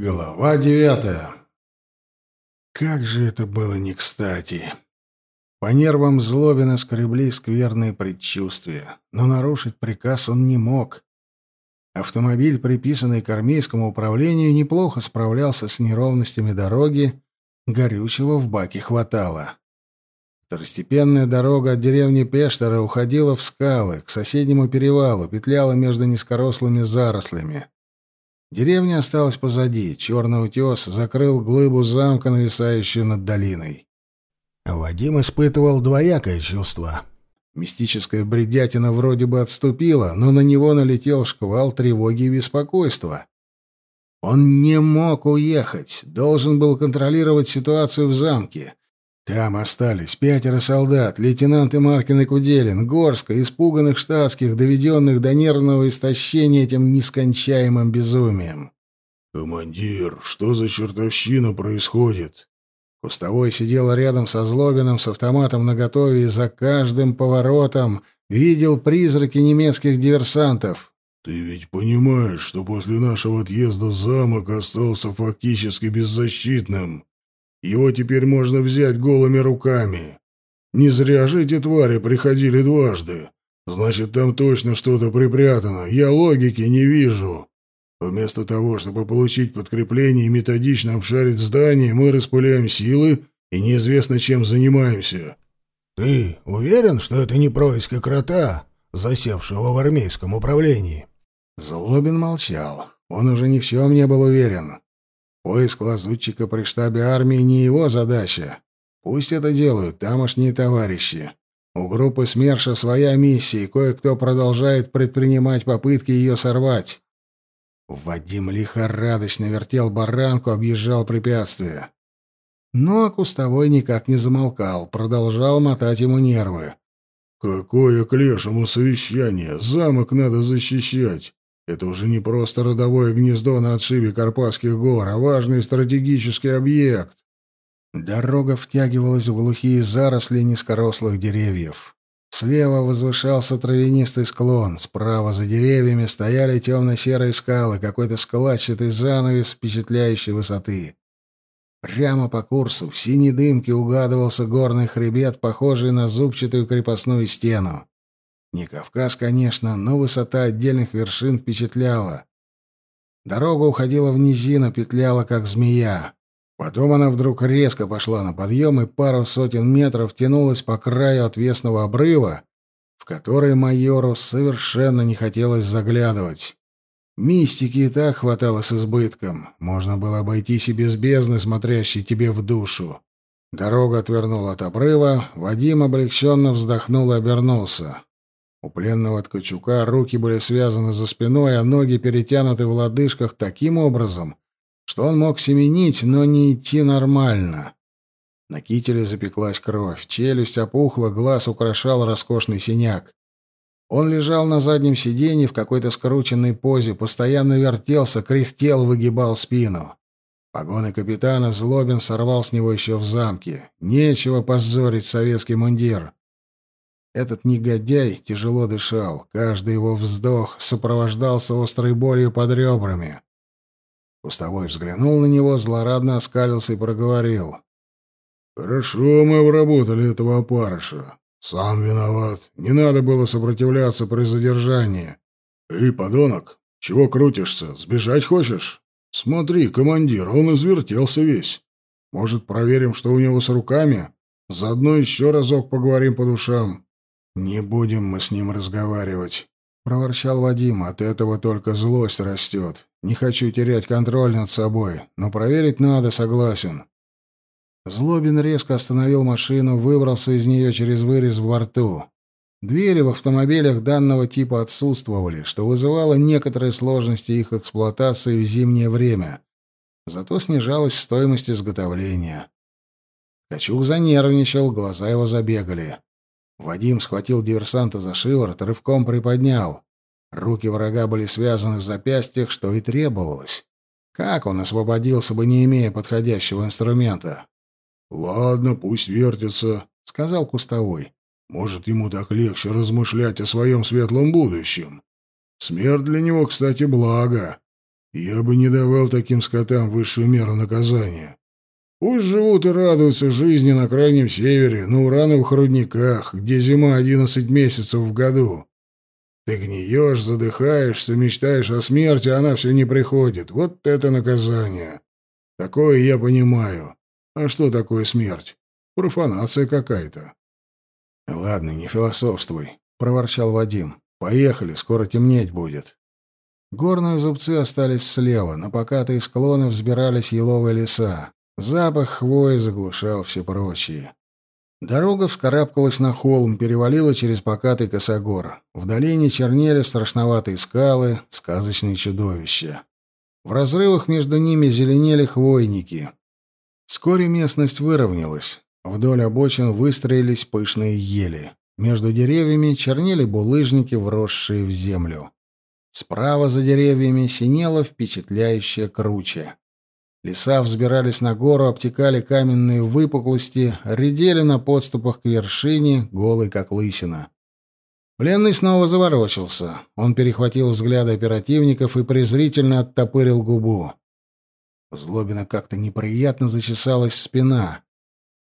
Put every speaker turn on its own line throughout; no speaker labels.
Глава девятая. Как же это было не кстати. По нервам Злобина скребли скверные предчувствия, но нарушить приказ он не мог. Автомобиль, приписанный к армейскому управлению, неплохо справлялся с неровностями дороги, горючего в баке хватало. Второстепенная дорога от деревни Пештера уходила в скалы, к соседнему перевалу, петляла между низкорослыми зарослями. Деревня осталась позади. Черный утес закрыл глыбу замка, нависающую над долиной. Вадим испытывал двоякое чувство. Мистическая бредятина вроде бы отступила, но на него налетел шквал тревоги и беспокойства. Он не мог уехать, должен был контролировать ситуацию в замке. Там остались пятеро солдат, лейтенанты Маркин и Куделин, горска, испуганных штатских, доведенных до нервного истощения этим нескончаемым безумием.
«Командир, что за чертовщина происходит?»
Кустовой сидел рядом со Злобиным с автоматом наготове и за каждым поворотом видел призраки немецких диверсантов.
«Ты ведь понимаешь, что после нашего отъезда замок остался фактически беззащитным?» Его теперь можно взять голыми руками. Не зря же эти твари приходили дважды. Значит, там точно что-то припрятано. Я логики не вижу. Вместо того, чтобы получить подкрепление и методично обшарить здание, мы распыляем силы и неизвестно чем занимаемся.
Ты уверен, что это не происки крота, засевшего в армейском управлении? Злобин молчал. Он уже ни в чем не был уверен. Поиск лазутчика при штабе армии не его задача. Пусть это делают тамошние товарищи. У группы СМЕРШа своя миссия, и кое-кто продолжает предпринимать попытки ее сорвать. Вадим лихорадочно вертел баранку, объезжал препятствия. Но Кустовой никак не замолкал, продолжал мотать ему нервы.
«Какое к лешему совещание! Замок надо защищать! Это уже не просто родовое гнездо на отшибе Карпатских гор, а важный стратегический объект.
Дорога втягивалась в глухие заросли низкорослых деревьев. Слева возвышался травянистый склон, справа за деревьями стояли темно-серые скалы, какой-то складчатый занавес впечатляющей высоты. Прямо по курсу в синей дымке угадывался горный хребет, похожий на зубчатую крепостную стену. Не Кавказ, конечно, но высота отдельных вершин впечатляла. Дорога уходила в низину, петляла, как змея. Потом она вдруг резко пошла на подъем и пару сотен метров тянулась по краю отвесного обрыва, в который майору совершенно не хотелось заглядывать. Мистики и так хватало с избытком. Можно было обойтись и без бездны, смотрящей тебе в душу. Дорога отвернула от обрыва, Вадим облегченно вздохнул и обернулся. У пленного Ткачука руки были связаны за спиной, а ноги перетянуты в лодыжках таким образом, что он мог семенить, но не идти нормально. На кителе запеклась кровь, челюсть опухла, глаз украшал роскошный синяк. Он лежал на заднем сиденье в какой-то скрученной позе, постоянно вертелся, кряхтел, выгибал спину. Погоны капитана Злобин сорвал с него еще в замке. Нечего позорить советский мундир. Этот негодяй тяжело дышал. Каждый его вздох сопровождался острой болью под ребрами. Пустовой взглянул на него, злорадно оскалился и проговорил.
«Хорошо мы обработали этого опарыша. Сам виноват. Не надо было сопротивляться при задержании. Эй, подонок, чего крутишься? Сбежать хочешь? Смотри, командир, он извертелся весь. Может, проверим, что у него с руками? Заодно еще разок поговорим по душам».
«Не будем мы с ним разговаривать», — проворчал Вадим. «От этого только злость растет. Не хочу терять контроль над собой, но проверить надо, согласен». Злобин резко остановил машину, выбрался из нее через вырез в борту. Двери в автомобилях данного типа отсутствовали, что вызывало некоторые сложности их эксплуатации в зимнее время. Зато снижалась стоимость изготовления. Качук занервничал, глаза его забегали. Вадим схватил диверсанта за шиворот, рывком приподнял. Руки врага были связаны в запястьях, что и требовалось. Как он освободился бы, не имея подходящего инструмента?
«Ладно, пусть вертится», — сказал Кустовой. «Может, ему так легче размышлять о своем светлом будущем. Смерть для него, кстати, благо. Я бы не давал таким скотам высшую меру наказания. Пусть живут и радуются жизни на крайнем севере, на урановых рудниках, где зима одиннадцать месяцев в году. Ты гниешь, задыхаешься, мечтаешь о смерти, а она все не приходит. Вот это наказание. Такое я понимаю. А что такое смерть? Профанация какая-то.
Ладно, не философствуй, проворчал Вадим. Поехали, скоро темнеть будет. Горные зубцы остались слева, на покатые склоны взбирались еловые леса. Запах хвои заглушал все прочие. Дорога вскарабкалась на холм, перевалила через покатый косогор. В долине чернели страшноватые скалы, сказочные чудовища. В разрывах между ними зеленели хвойники. Вскоре местность выровнялась. Вдоль обочин выстроились пышные ели. Между деревьями чернели булыжники, вросшие в землю. Справа за деревьями синела впечатляющая круче. Леса взбирались на гору, обтекали каменные выпуклости, редели на подступах к вершине, голый как лысина. Пленный снова заворочился. Он перехватил взгляды оперативников и презрительно оттопырил губу. Злобина как-то неприятно зачесалась спина.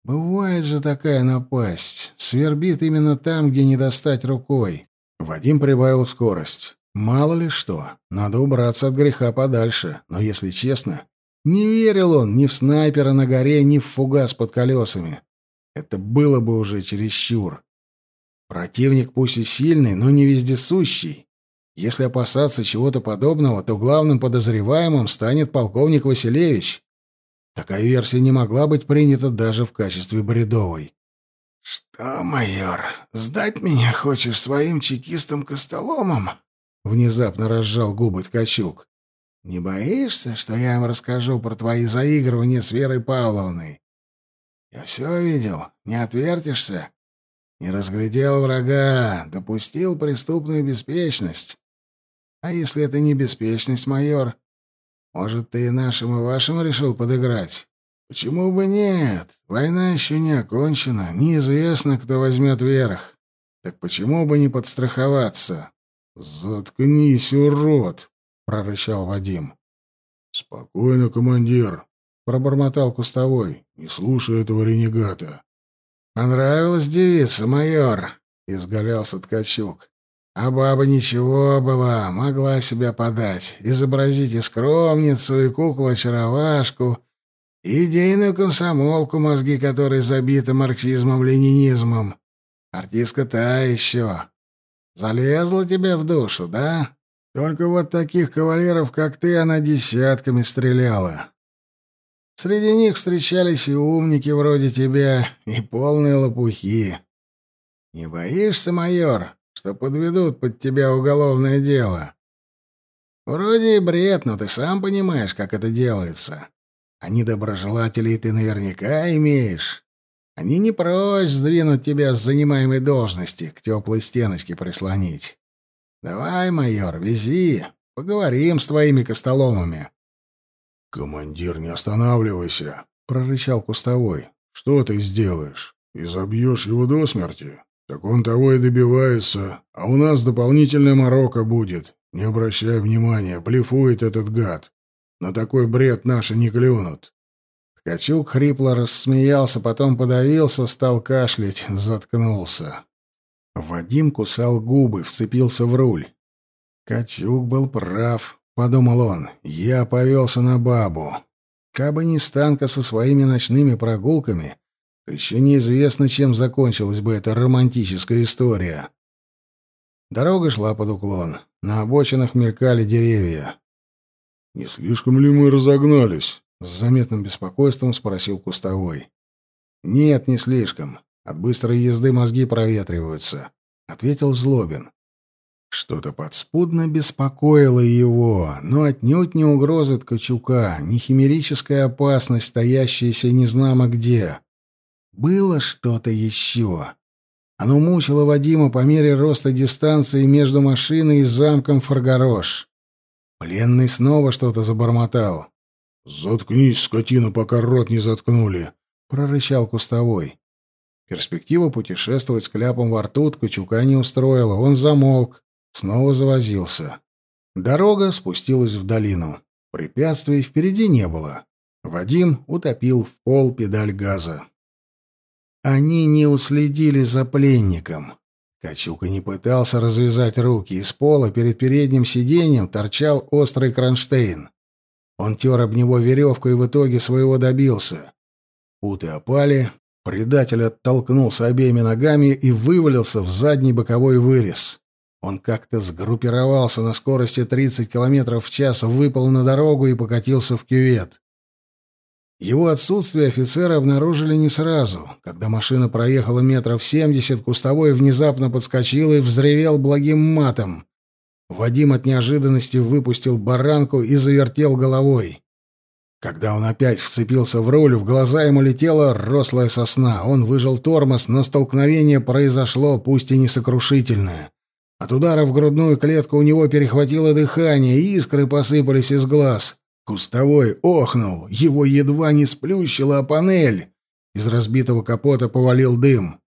Бывает же такая напасть. Свербит именно там, где не достать рукой. Вадим прибавил скорость. Мало ли что. Надо убраться от греха подальше. Но, если честно, не верил он ни в снайпера на горе, ни в фугас под колесами. Это было бы уже чересчур. Противник пусть и сильный, но не вездесущий. Если опасаться чего-то подобного, то главным подозреваемым станет полковник Василевич. Такая версия не могла быть принята даже в качестве бредовой. «Что, майор, сдать меня хочешь своим чекистам-костоломам?» Внезапно разжал губы Ткачук. Не боишься, что я им расскажу про твои заигрывания с Верой Павловной? Я все видел, не отвертишься. Не разглядел врага, допустил преступную беспечность. А если это не беспечность, майор? Может, ты и нашим, и вашим решил подыграть? Почему бы нет? Война еще не окончена, неизвестно, кто возьмет верх. Так почему бы не подстраховаться? Заткнись, урод! Прорычал Вадим.
Спокойно, командир, пробормотал кустовой. Не слушай этого ренегата.
Понравилась девица, майор, изгалялся Ткачук. А баба ничего была, могла себя подать, изобразить и скромницу, и куклу-очаровашку, и идейную комсомолку, мозги которой забиты марксизмом-ленинизмом. Артистка та еще. Залезла тебе в душу, да? Только вот таких кавалеров, как ты, она десятками стреляла. Среди них встречались и умники вроде тебя, и полные лопухи. Не боишься, майор, что подведут под тебя уголовное дело? Вроде и бред, но ты сам понимаешь, как это делается. А недоброжелателей ты наверняка имеешь. Они не прочь сдвинуть тебя с занимаемой должности, к теплой стеночке прислонить. Давай, майор, вези. Поговорим с твоими костоломами.
Командир, не останавливайся, прорычал кустовой. Что ты сделаешь? И забьешь его до смерти? Так он того и добивается, а у нас дополнительная морока будет. Не обращай внимания, блефует этот гад. На такой бред наши не клюнут.
Ткачук хрипло рассмеялся, потом подавился, стал кашлять, заткнулся. Вадим кусал губы, вцепился в руль. «Качук был прав», — подумал он. «Я повелся на бабу. Кабы не Станка со своими ночными прогулками, то еще неизвестно, чем закончилась бы эта романтическая история». Дорога шла под уклон. На обочинах мелькали деревья.
«Не слишком ли мы разогнались?»
— с заметным беспокойством спросил Кустовой. «Нет, не слишком. От быстрой езды мозги проветриваются, ответил Злобин. Что-то подспудно беспокоило его, но отнюдь не угроза Ткачука, не химерическая опасность, стоящаяся незнамо где. Было что-то еще. Оно мучило Вадима по мере роста дистанции между машиной и замком Фаргарош. Пленный снова что-то забормотал.
«Заткнись, скотина, пока рот не заткнули!»
— прорычал Кустовой. Перспектива путешествовать с кляпом во рту Ткачука не устроила. Он замолк, снова завозился. Дорога спустилась в долину. Препятствий впереди не было. Вадим утопил в пол педаль газа. Они не уследили за пленником. Качука не пытался развязать руки. Из пола перед передним сиденьем торчал острый кронштейн. Он тер об него веревку и в итоге своего добился. Путы опали, предатель оттолкнулся обеими ногами и вывалился в задний боковой вырез. Он как-то сгруппировался на скорости 30 км в час, выпал на дорогу и покатился в кювет. Его отсутствие офицеры обнаружили не сразу. Когда машина проехала метров семьдесят, кустовой внезапно подскочил и взревел благим матом. Вадим от неожиданности выпустил баранку и завертел головой. Когда он опять вцепился в руль, в глаза ему летела рослая сосна. Он выжал тормоз, но столкновение произошло, пусть и не сокрушительное. От удара в грудную клетку у него перехватило дыхание, и искры посыпались из глаз. Кустовой охнул, его едва не сплющило о панель. Из разбитого капота повалил дым.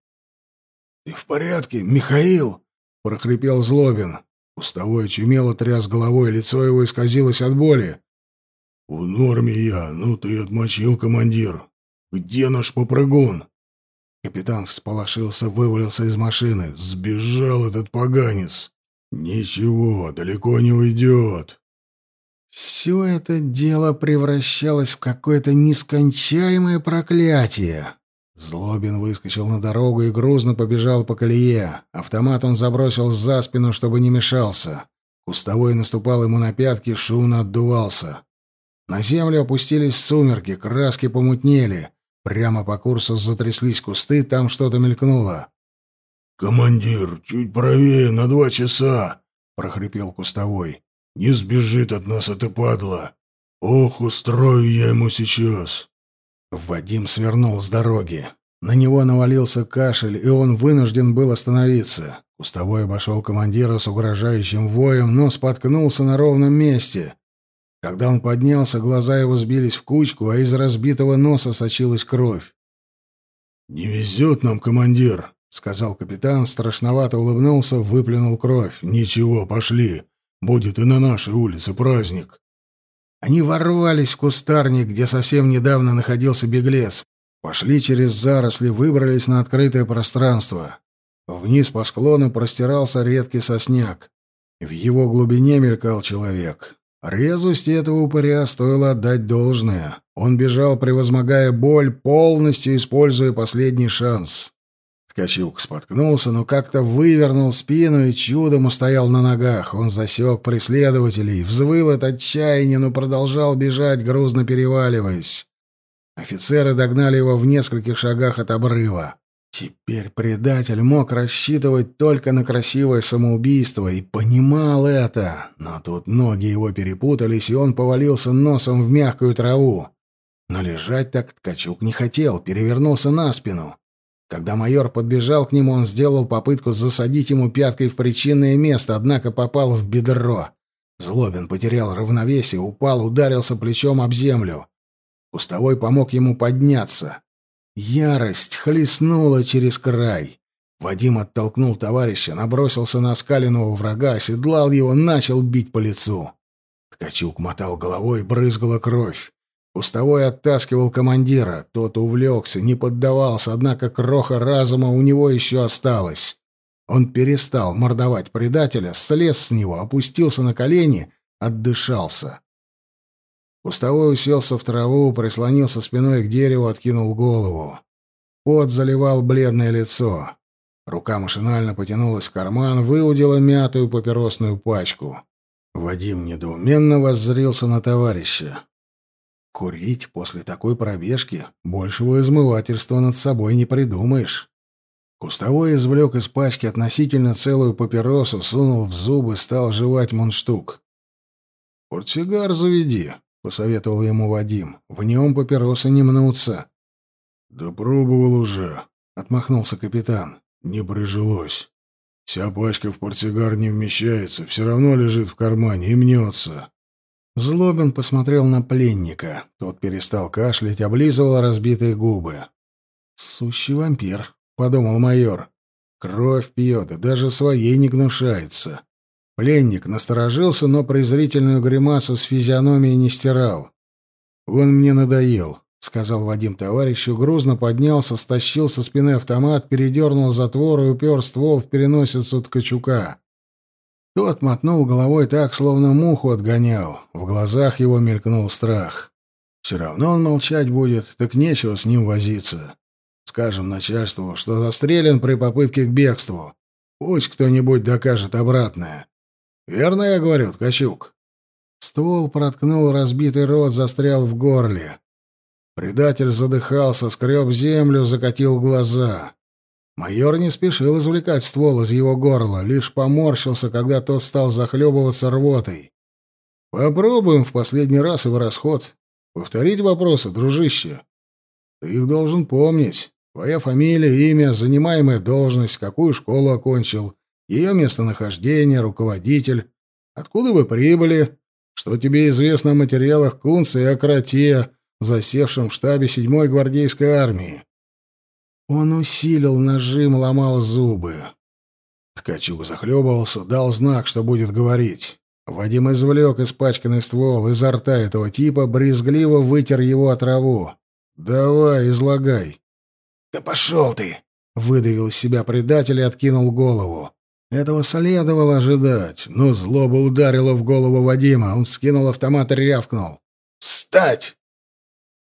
— Ты в порядке, Михаил? — прохрипел Злобин. Кустовой чумело тряс головой, лицо его исказилось от боли. — В норме я, ну ты отмочил, командир. Где наш попрыгун? Капитан всполошился, вывалился из машины. Сбежал этот поганец. Ничего, далеко не уйдет. Все это дело превращалось в какое-то нескончаемое проклятие. Злобин выскочил на дорогу и грузно побежал по колее. Автомат он забросил за спину, чтобы не мешался. Кустовой наступал ему на пятки, шумно отдувался. На землю опустились сумерки, краски помутнели. Прямо по курсу затряслись кусты, там что-то мелькнуло. «Командир, чуть правее, на два часа!» — прохрипел Кустовой. Не сбежит от нас это падла. Ох, устрою я ему сейчас. Вадим свернул с дороги. На него навалился кашель, и он вынужден был остановиться. Кустовой обошел командира с угрожающим воем, но споткнулся на ровном месте. Когда он поднялся, глаза его сбились в кучку, а из разбитого носа сочилась кровь. «Не везет нам, командир», — сказал капитан, страшновато улыбнулся, выплюнул кровь. «Ничего, пошли. Будет и на нашей улице праздник. Они ворвались в кустарник, где совсем недавно находился беглец. Пошли через заросли, выбрались на открытое пространство. Вниз по склону простирался редкий сосняк. В его глубине мелькал человек. Резвости этого упыря стоило отдать должное. Он бежал, превозмогая боль, полностью используя последний шанс. Ткачук споткнулся, но как-то вывернул спину и чудом устоял на ногах. Он засек преследователей, взвыл от отчаяния, но продолжал бежать, грузно переваливаясь. Офицеры догнали его в нескольких шагах от обрыва. Теперь предатель мог рассчитывать только на красивое самоубийство и понимал это. Но тут ноги его перепутались, и он повалился носом в мягкую траву. Но лежать так Ткачук не хотел, перевернулся на спину. Когда майор подбежал к нему, он сделал попытку засадить ему пяткой в причинное место, однако попал в бедро. Злобин потерял равновесие, упал, ударился плечом об землю. Пустовой помог ему подняться. Ярость хлестнула через край. Вадим оттолкнул товарища, набросился на оскаленного врага, оседлал его, начал бить по лицу. Ткачук мотал головой, брызгала кровь. Пустовой оттаскивал командира. Тот увлекся, не поддавался, однако кроха разума у него еще осталась. Он перестал мордовать предателя, слез с него, опустился на колени, отдышался. Пустовой уселся в траву, прислонился спиной к дереву, откинул голову. Пот заливал бледное лицо. Рука машинально потянулась в карман, выудила мятую папиросную пачку. Вадим недоуменно воззрился на товарища. Курить после такой пробежки большего измывательства над собой не придумаешь. Кустовой извлек из пачки относительно целую папиросу, сунул в зубы, стал жевать мундштук. «Портсигар заведи», — посоветовал ему Вадим. «В нем папиросы не мнутся». «Да пробовал уже», — отмахнулся капитан. «Не прижилось. Вся пачка в портсигар не вмещается, все равно лежит в кармане и мнется». Злобин посмотрел на пленника. Тот перестал кашлять, облизывал разбитые губы. «Сущий вампир», — подумал майор. «Кровь пьет и даже своей не гнушается. Пленник насторожился, но презрительную гримасу с физиономией не стирал. «Он мне надоел», — сказал Вадим товарищу, грузно поднялся, стащил со спины автомат, передернул затвор и упер ствол в переносицу Ткачука. Тот мотнул головой так, словно муху отгонял. В глазах его мелькнул страх. Все равно он молчать будет, так нечего с ним возиться. Скажем начальству, что застрелен при попытке к бегству. Пусть кто-нибудь докажет обратное. Верно я говорю, Ткачук? Ствол проткнул разбитый рот, застрял в горле. Предатель задыхался, скреб землю, закатил глаза. Майор не спешил извлекать ствол из его горла, лишь поморщился, когда тот стал захлебываться рвотой. «Попробуем в последний раз в расход. Повторить вопросы, дружище. Ты их должен помнить. Твоя фамилия, имя, занимаемая должность, какую школу окончил, ее местонахождение, руководитель, откуда вы прибыли, что тебе известно о материалах Кунца и о кроте, засевшем в штабе 7-й гвардейской армии. Он усилил нажим, ломал зубы. Ткачук захлебывался, дал знак, что будет говорить. Вадим извлек испачканный ствол изо рта этого типа, брезгливо вытер его от траву. «Давай, излагай».
«Да пошел ты!» — выдавил из себя предатель и откинул голову.
Этого следовало ожидать, но злоба ударила в голову Вадима. Он вскинул автомат и рявкнул.
«Встать!»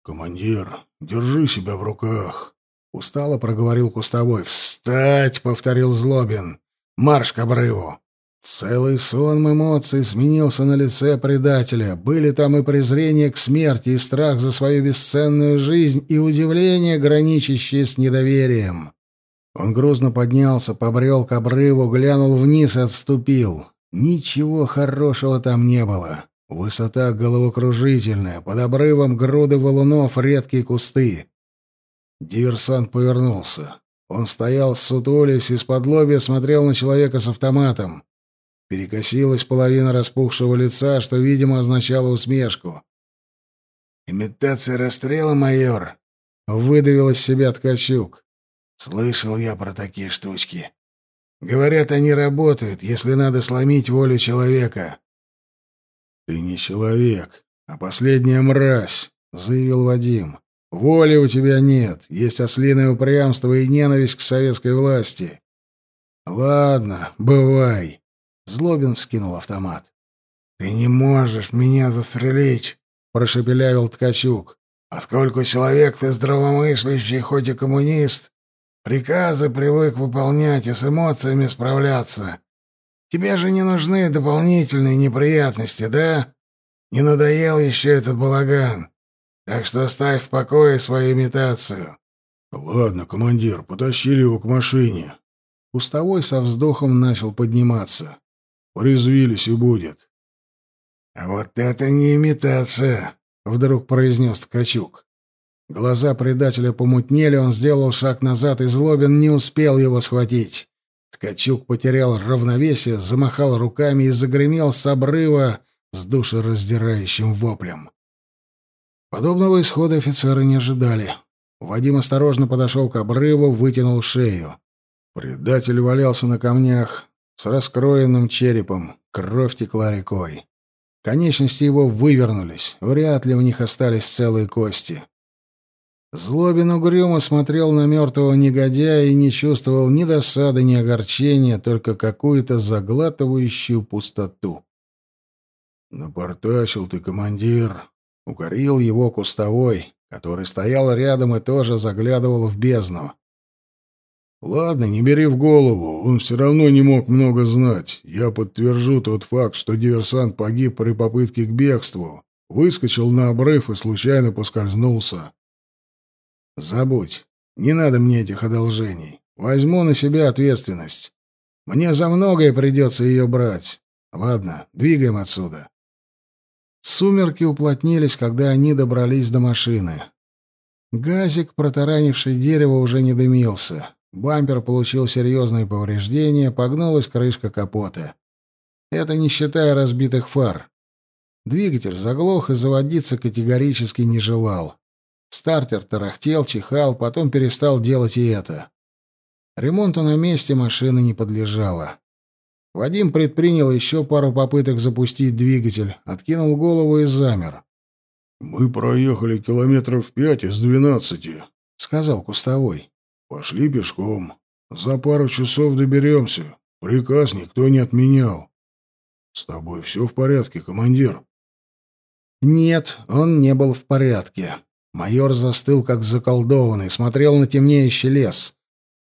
«Командир, держи себя в руках!» Устало проговорил Кустовой. «Встать!» — повторил Злобин. «Марш к обрыву!» Целый сон эмоций сменился на лице предателя. Были там и презрение к смерти, и страх за свою бесценную жизнь, и удивление, граничащее с недоверием. Он грузно поднялся, побрел к обрыву, глянул вниз и отступил. Ничего хорошего там не было. Высота головокружительная, под обрывом груды валунов, редкие кусты. Диверсант повернулся. Он стоял, сутулясь, из-под лобья смотрел на человека с автоматом. Перекосилась половина распухшего лица, что, видимо, означало усмешку.
«Имитация расстрела, майор?»
— выдавил из себя Ткачук.
Слышал я про такие штучки. Говорят, они работают, если надо сломить волю человека.
Ты не человек, а последняя мразь, заявил Вадим. Воли у тебя нет, есть ослиное упрямство и ненависть к советской власти. Ладно, бывай. Злобин вскинул автомат.
Ты не можешь меня застрелить,
прошепелявил Ткачук.
Поскольку человек ты здравомыслящий, хоть и коммунист, Приказы привык выполнять и с эмоциями справляться. Тебе же не нужны дополнительные неприятности, да? Не надоел еще этот балаган. Так что оставь в покое свою имитацию.
Ладно, командир, потащили его к машине. Пустовой со вздохом начал подниматься. Порезвились и будет.
А вот это не имитация, вдруг произнес Ткачук.
Глаза предателя помутнели, он сделал шаг назад, и Злобин не успел его схватить. Ткачук потерял равновесие, замахал руками и загремел с обрыва с душераздирающим воплем. Подобного исхода офицеры не ожидали. Вадим осторожно подошел к обрыву, вытянул шею. Предатель валялся на камнях с раскроенным черепом, кровь текла рекой. Конечности его вывернулись, вряд ли в них остались целые кости. Злобин угрюмо смотрел на мертвого негодяя и не чувствовал ни досады, ни огорчения, только какую-то заглатывающую пустоту. «Напортачил ты, командир!» — укорил его кустовой, который стоял рядом и тоже заглядывал в бездну. «Ладно, не бери в голову, он все равно не мог много знать. Я подтвержу тот факт, что диверсант погиб при попытке к бегству, выскочил на обрыв и случайно поскользнулся. Забудь. Не надо мне этих одолжений. Возьму на себя ответственность. Мне за многое придется ее брать. Ладно, двигаем отсюда. Сумерки уплотнились, когда они добрались до машины. Газик, протаранивший дерево, уже не дымился. Бампер получил серьезные повреждения, погнулась крышка капота. Это не считая разбитых фар. Двигатель заглох и заводиться категорически не желал. Стартер тарахтел, чихал, потом перестал делать и это. Ремонту на месте машина не подлежала. Вадим предпринял еще пару попыток запустить двигатель, откинул голову и замер.
«Мы проехали километров пять из двенадцати», — сказал Кустовой. «Пошли пешком. За пару часов доберемся. Приказ никто не отменял. С тобой все в порядке, командир?»
Нет, он не был в порядке. Майор застыл, как заколдованный, смотрел на темнеющий лес.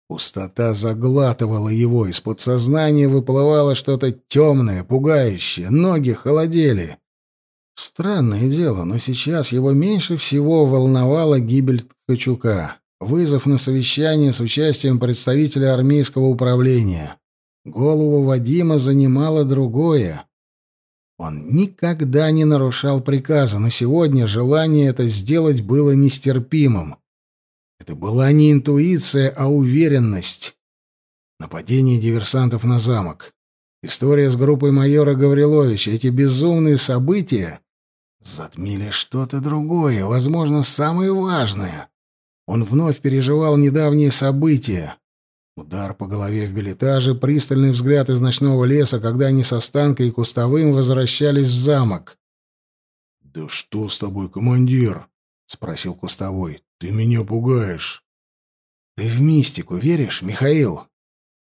Пустота заглатывала его, из подсознания выплывало что-то темное, пугающее, ноги холодели. Странное дело, но сейчас его меньше всего волновала гибель Ткачука, вызов на совещание с участием представителя армейского управления. Голову Вадима занимало другое. Он никогда не нарушал приказа, но сегодня желание это сделать было нестерпимым. Это была не интуиция, а уверенность. Нападение диверсантов на замок. История с группой майора Гавриловича, эти безумные события затмили что-то другое, возможно, самое важное. Он вновь переживал недавние события. Удар по голове в билетаже, пристальный взгляд из ночного леса, когда они со Станкой и Кустовым возвращались в замок.
«Да что с тобой, командир?» — спросил Кустовой. Ты меня пугаешь.
Ты в мистику веришь, Михаил?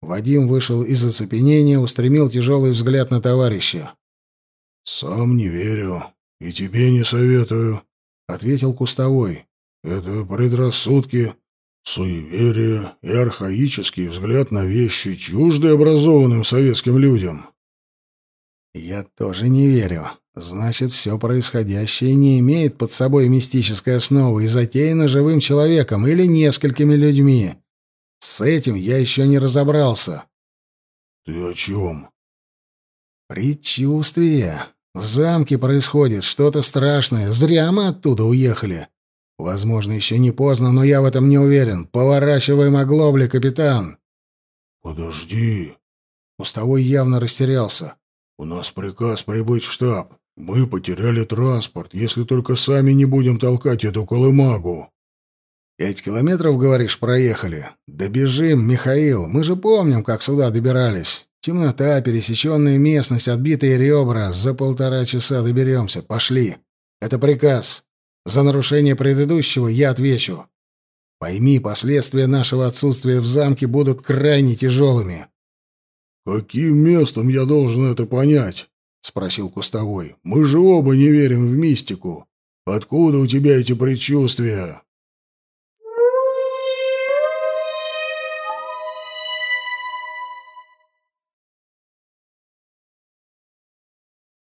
Вадим вышел из оцепенения, устремил тяжелый взгляд на товарища.
Сам не верю и тебе не советую, ответил Кустовой. Это предрассудки, суеверие и архаический взгляд на вещи, чуждые образованным советским людям.
Я тоже не верю, Значит, все происходящее не имеет под собой мистической основы и затеяно живым человеком или несколькими людьми. С этим я еще не разобрался.
Ты о чем?
Предчувствие. В замке происходит что-то страшное. Зря мы оттуда уехали. Возможно, еще не поздно, но я в этом не уверен. Поворачиваем оглобли, капитан.
Подожди.
Пустовой явно растерялся.
У нас приказ прибыть в штаб. Мы потеряли транспорт, если только сами не будем толкать эту колымагу.
Пять километров, говоришь, проехали? Добежим, Михаил. Мы же помним, как сюда добирались. Темнота, пересеченная местность, отбитые ребра. За полтора часа доберемся. Пошли. Это приказ. За нарушение предыдущего я отвечу. Пойми, последствия нашего отсутствия в замке будут крайне тяжелыми.
Каким местом я должен это понять? — спросил Кустовой. «Мы же оба не верим в мистику. Откуда у тебя эти предчувствия?»